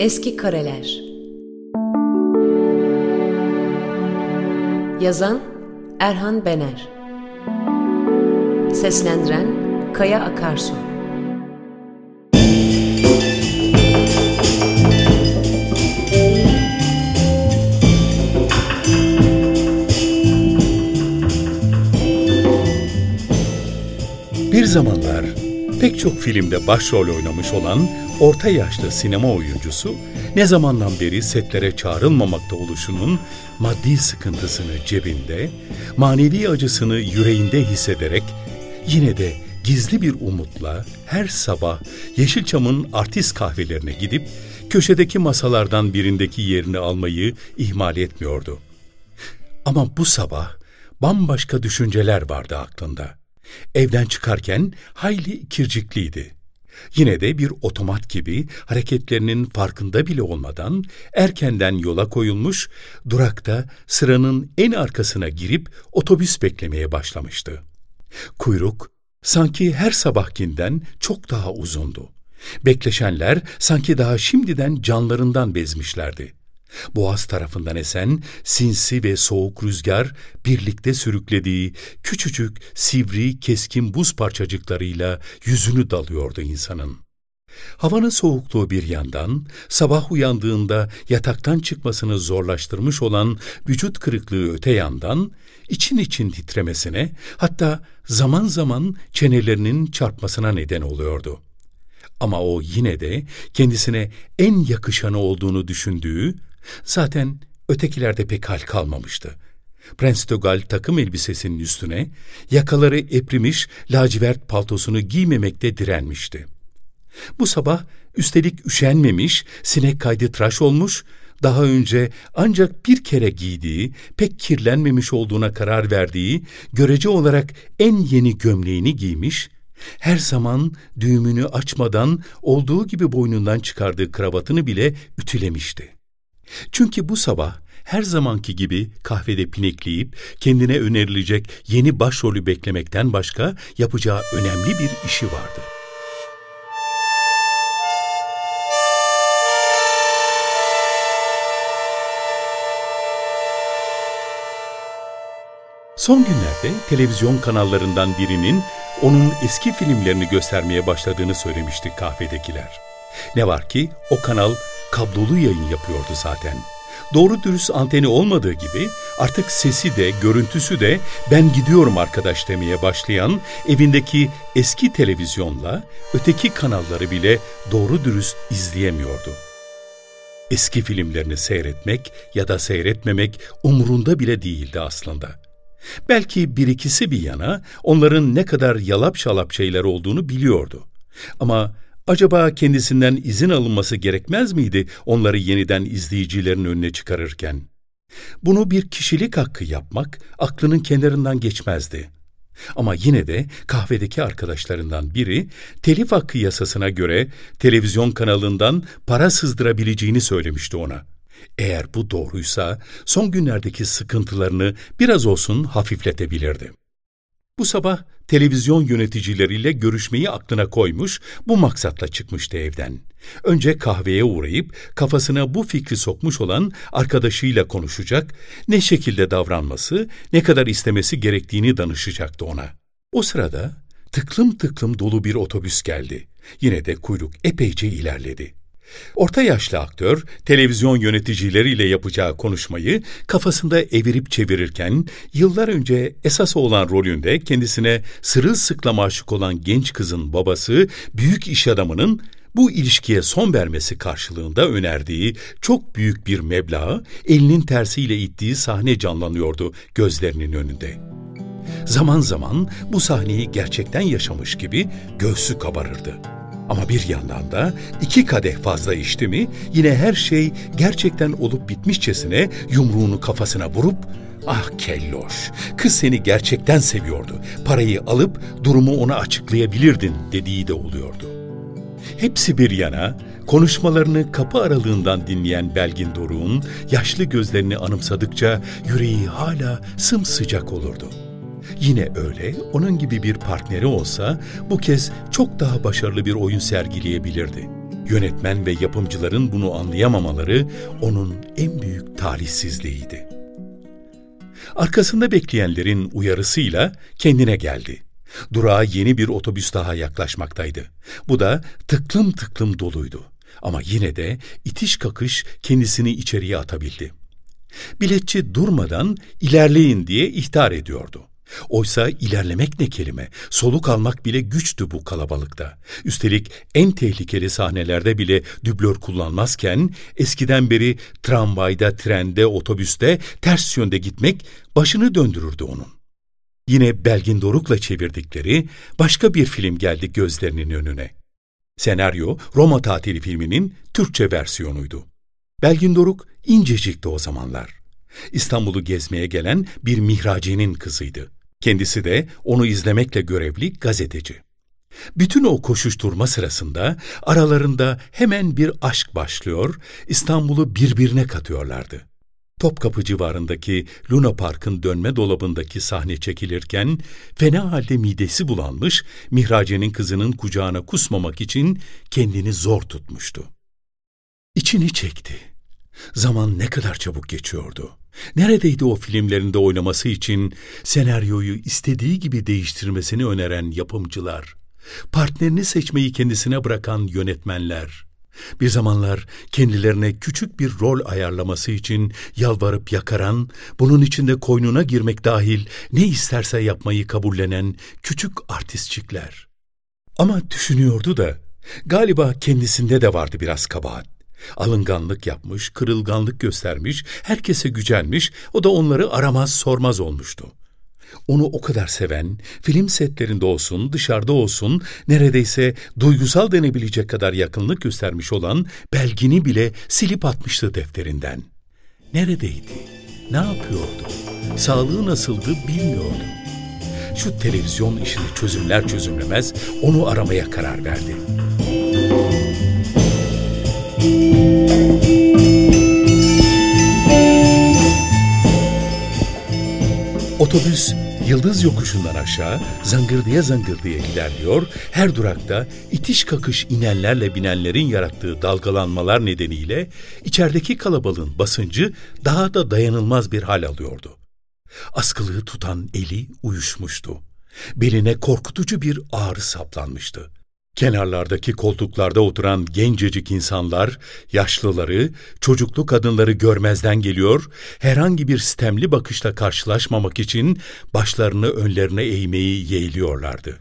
Eski Kareler. Yazan Erhan Bener. Seslendiren Kaya Akarsu. Bir zamanlar pek çok filmde başrol oynamış olan orta yaşlı sinema oyuncusu ne zamandan beri setlere çağrılmamakta oluşunun maddi sıkıntısını cebinde, manevi acısını yüreğinde hissederek yine de gizli bir umutla her sabah Yeşilçam'ın artist kahvelerine gidip köşedeki masalardan birindeki yerini almayı ihmal etmiyordu. Ama bu sabah bambaşka düşünceler vardı aklında. Evden çıkarken hayli ikircikliydi. Yine de bir otomat gibi hareketlerinin farkında bile olmadan erkenden yola koyulmuş, durakta sıranın en arkasına girip otobüs beklemeye başlamıştı. Kuyruk sanki her sabahkinden çok daha uzundu. Bekleşenler sanki daha şimdiden canlarından bezmişlerdi. Boğaz tarafından esen sinsi ve soğuk rüzgar birlikte sürüklediği küçücük, sivri, keskin buz parçacıklarıyla yüzünü dalıyordu insanın. Havanın soğukluğu bir yandan, sabah uyandığında yataktan çıkmasını zorlaştırmış olan vücut kırıklığı öte yandan, için için titremesine, hatta zaman zaman çenelerinin çarpmasına neden oluyordu. Ama o yine de kendisine en yakışanı olduğunu düşündüğü, Zaten ötekilerde pek hal kalmamıştı. Prens Tögal takım elbisesinin üstüne yakaları eprimiş lacivert paltosunu giymemekte direnmişti. Bu sabah üstelik üşenmemiş, sinek kaydı tıraş olmuş, daha önce ancak bir kere giydiği, pek kirlenmemiş olduğuna karar verdiği, görece olarak en yeni gömleğini giymiş, her zaman düğümünü açmadan olduğu gibi boynundan çıkardığı kravatını bile ütülemişti. Çünkü bu sabah her zamanki gibi kahvede pinekleyip kendine önerilecek yeni başrolü beklemekten başka yapacağı önemli bir işi vardı. Son günlerde televizyon kanallarından birinin onun eski filmlerini göstermeye başladığını söylemişti kahvedekiler. Ne var ki o kanal kablolu yayın yapıyordu zaten. Doğru dürüst anteni olmadığı gibi artık sesi de görüntüsü de ben gidiyorum arkadaş demeye başlayan evindeki eski televizyonla öteki kanalları bile doğru dürüst izleyemiyordu. Eski filmlerini seyretmek ya da seyretmemek umurunda bile değildi aslında. Belki bir ikisi bir yana onların ne kadar yalap şalap şeyler olduğunu biliyordu. Ama Acaba kendisinden izin alınması gerekmez miydi onları yeniden izleyicilerin önüne çıkarırken? Bunu bir kişilik hakkı yapmak aklının kenarından geçmezdi. Ama yine de kahvedeki arkadaşlarından biri telif hakkı yasasına göre televizyon kanalından para sızdırabileceğini söylemişti ona. Eğer bu doğruysa son günlerdeki sıkıntılarını biraz olsun hafifletebilirdi. Bu sabah televizyon yöneticileriyle görüşmeyi aklına koymuş, bu maksatla çıkmıştı evden. Önce kahveye uğrayıp kafasına bu fikri sokmuş olan arkadaşıyla konuşacak, ne şekilde davranması, ne kadar istemesi gerektiğini danışacaktı ona. O sırada tıklım tıklım dolu bir otobüs geldi. Yine de kuyruk epeyce ilerledi. Orta yaşlı aktör televizyon yöneticileriyle yapacağı konuşmayı kafasında evirip çevirirken yıllar önce esas olan rolünde kendisine sırılsıklam aşık olan genç kızın babası büyük iş adamının bu ilişkiye son vermesi karşılığında önerdiği çok büyük bir meblağı elinin tersiyle ittiği sahne canlanıyordu gözlerinin önünde. Zaman zaman bu sahneyi gerçekten yaşamış gibi göğsü kabarırdı. Ama bir yandan da iki kadeh fazla içti mi yine her şey gerçekten olup bitmişçesine yumruğunu kafasına vurup Ah kelloş, kız seni gerçekten seviyordu. Parayı alıp durumu ona açıklayabilirdin dediği de oluyordu. Hepsi bir yana, konuşmalarını kapı aralığından dinleyen Belgin Doruk'un yaşlı gözlerini anımsadıkça yüreği hala sımsıcak olurdu.'' Yine öyle, onun gibi bir partneri olsa bu kez çok daha başarılı bir oyun sergileyebilirdi. Yönetmen ve yapımcıların bunu anlayamamaları onun en büyük talihsizliğiydi. Arkasında bekleyenlerin uyarısıyla kendine geldi. Durağa yeni bir otobüs daha yaklaşmaktaydı. Bu da tıklım tıklım doluydu. Ama yine de itiş kakış kendisini içeriye atabildi. Biletçi durmadan ilerleyin diye ihtar ediyordu. Oysa ilerlemek ne kelime, soluk almak bile güçtü bu kalabalıkta. Üstelik en tehlikeli sahnelerde bile dublör kullanmazken eskiden beri tramvayda, trende, otobüste ters yönde gitmek başını döndürürdü onun. Yine Belgin Doruk'la çevirdikleri başka bir film geldi gözlerinin önüne. Senaryo Roma Tatili filminin Türkçe versiyonuydu. Belgin Doruk incecikti o zamanlar. İstanbul'u gezmeye gelen bir mihracinin kızıydı. Kendisi de onu izlemekle görevli gazeteci. Bütün o koşuşturma sırasında aralarında hemen bir aşk başlıyor, İstanbul'u birbirine katıyorlardı. Topkapı civarındaki Luna Park'ın dönme dolabındaki sahne çekilirken fena halde midesi bulanmış, Mihrace'nin kızının kucağına kusmamak için kendini zor tutmuştu. İçini çekti. Zaman ne kadar çabuk geçiyordu. Neredeydi o filmlerinde oynaması için senaryoyu istediği gibi değiştirmesini öneren yapımcılar, partnerini seçmeyi kendisine bırakan yönetmenler, bir zamanlar kendilerine küçük bir rol ayarlaması için yalvarıp yakaran, bunun içinde koynuna girmek dahil ne isterse yapmayı kabullenen küçük artistçikler. Ama düşünüyordu da galiba kendisinde de vardı biraz kabahat. Alınganlık yapmış, kırılganlık göstermiş, herkese gücenmiş, o da onları aramaz sormaz olmuştu. Onu o kadar seven, film setlerinde olsun, dışarıda olsun, neredeyse duygusal denebilecek kadar yakınlık göstermiş olan belgini bile silip atmıştı defterinden. Neredeydi? Ne yapıyordu? Sağlığı nasıldı bilmiyordu. Şu televizyon işini çözümler çözümlemez onu aramaya karar verdi. Otobüs Yıldız yokuşundan aşağı zangırdıya zangırdıya ilerliyor, her durakta itiş kakış inenlerle binenlerin yarattığı dalgalanmalar nedeniyle içerideki kalabalığın basıncı daha da dayanılmaz bir hal alıyordu. Askılığı tutan eli uyuşmuştu. Beline korkutucu bir ağrı saplanmıştı. Kenarlardaki koltuklarda oturan gencecik insanlar, yaşlıları, çocuklu kadınları görmezden geliyor, herhangi bir sistemli bakışla karşılaşmamak için başlarını önlerine eğmeyi yeğliyorlardı.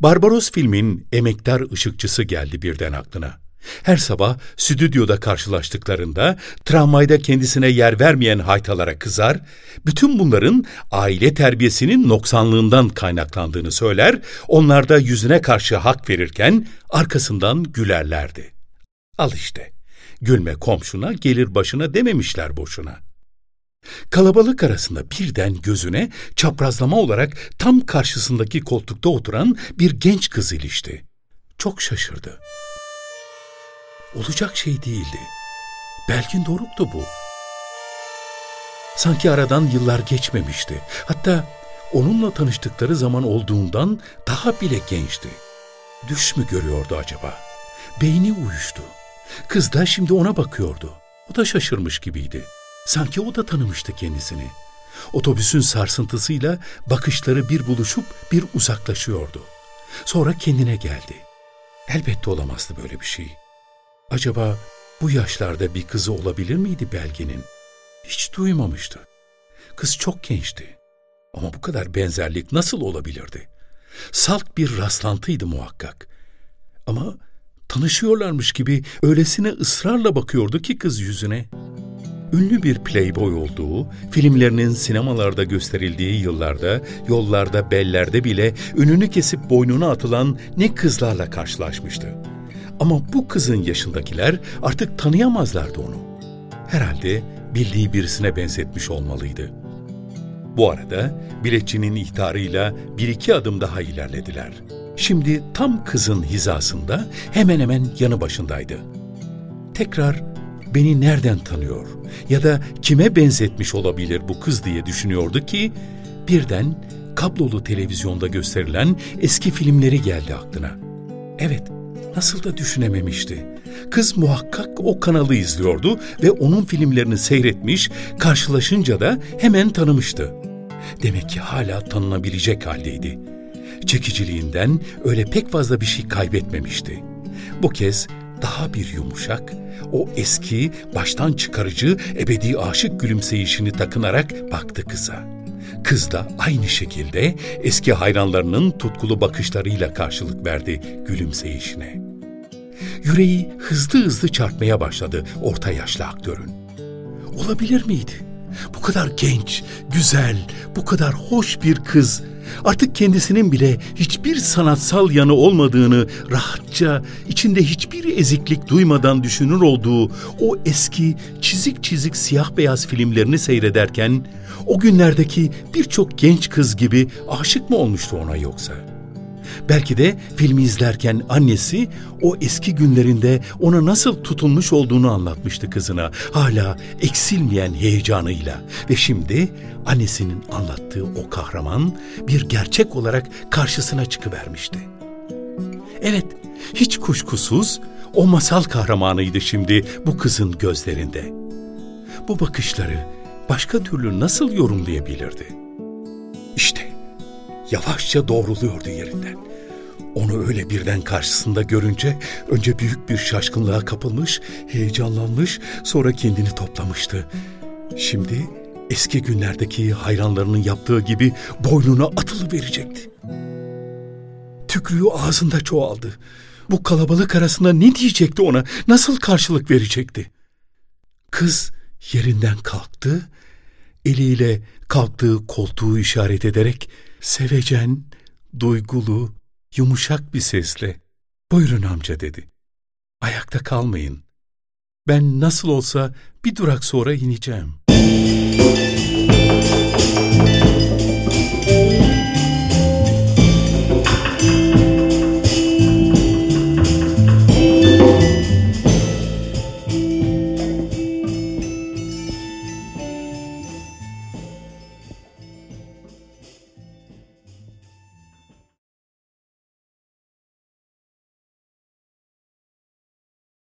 Barbaros filmin emektar ışıkçısı geldi birden aklına. Her sabah stüdyoda karşılaştıklarında tramvayda kendisine yer vermeyen haytalara kızar, bütün bunların aile terbiyesinin noksanlığından kaynaklandığını söyler, onlar da yüzüne karşı hak verirken arkasından gülerlerdi. Al işte, gülme komşuna gelir başına dememişler boşuna. Kalabalık arasında birden gözüne çaprazlama olarak tam karşısındaki koltukta oturan bir genç kız ilişti. Çok şaşırdı. Olacak şey değildi. Belgin Doruk'tu bu. Sanki aradan yıllar geçmemişti. Hatta onunla tanıştıkları zaman olduğundan daha bile gençti. Düş mü görüyordu acaba? Beyni uyuştu. Kız da şimdi ona bakıyordu. O da şaşırmış gibiydi. Sanki o da tanımıştı kendisini. Otobüsün sarsıntısıyla bakışları bir buluşup bir uzaklaşıyordu. Sonra kendine geldi. Elbette olamazdı böyle bir şey. Acaba bu yaşlarda bir kızı olabilir miydi Belgin'in? Hiç duymamıştı. Kız çok gençti. Ama bu kadar benzerlik nasıl olabilirdi? Salt bir rastlantıydı muhakkak. Ama tanışıyorlarmış gibi öylesine ısrarla bakıyordu ki kız yüzüne. Ünlü bir playboy olduğu, filmlerinin sinemalarda gösterildiği yıllarda, yollarda, bellerde bile önünü kesip boynuna atılan ne kızlarla karşılaşmıştı. Ama bu kızın yaşındakiler artık tanıyamazlardı onu. Herhalde bildiği birisine benzetmiş olmalıydı. Bu arada biletçinin ihtarıyla bir iki adım daha ilerlediler. Şimdi tam kızın hizasında hemen hemen yanı başındaydı. Tekrar beni nereden tanıyor ya da kime benzetmiş olabilir bu kız diye düşünüyordu ki birden kablolu televizyonda gösterilen eski filmleri geldi aklına. Evet, nasıl da düşünememişti. Kız muhakkak o kanalı izliyordu ve onun filmlerini seyretmiş, karşılaşınca da hemen tanımıştı. Demek ki hala tanınabilecek haldeydi. Çekiciliğinden öyle pek fazla bir şey kaybetmemişti. Bu kez daha bir yumuşak, o eski, baştan çıkarıcı, ebedi aşık gülümseyişini takınarak baktı kıza. Kız da aynı şekilde eski hayranlarının tutkulu bakışlarıyla karşılık verdi gülümseyişine. Yüreği hızlı hızlı çarpmaya başladı orta yaşlı aktörün. Olabilir miydi? Bu kadar genç, güzel, bu kadar hoş bir kız artık kendisinin bile hiçbir sanatsal yanı olmadığını rahatça, içinde hiçbir eziklik duymadan düşünür olduğu o eski çizik çizik siyah beyaz filmlerini seyrederken o günlerdeki birçok genç kız gibi aşık mı olmuştu ona yoksa?'' Belki de filmi izlerken annesi o eski günlerinde ona nasıl tutulmuş olduğunu anlatmıştı kızına. Hala eksilmeyen heyecanıyla ve şimdi annesinin anlattığı o kahraman bir gerçek olarak karşısına çıkıvermişti. Evet, hiç kuşkusuz o masal kahramanıydı şimdi bu kızın gözlerinde. Bu bakışları başka türlü nasıl yorumlayabilirdi? İşte yavaşça doğruluyordu yerinden. Onu öyle birden karşısında görünce önce büyük bir şaşkınlığa kapılmış, heyecanlanmış, sonra kendini toplamıştı. Şimdi eski günlerdeki hayranlarının yaptığı gibi boynuna atılı verecekti. Tükrüğü ağzında çoğaldı. Bu kalabalık arasında ne diyecekti ona, nasıl karşılık verecekti? Kız yerinden kalktı, eliyle kalktığı koltuğu işaret ederek sevecen, duygulu, yumuşak bir sesle ''Buyurun amca'' dedi. ''Ayakta kalmayın. Ben nasıl olsa bir durak sonra ineceğim.''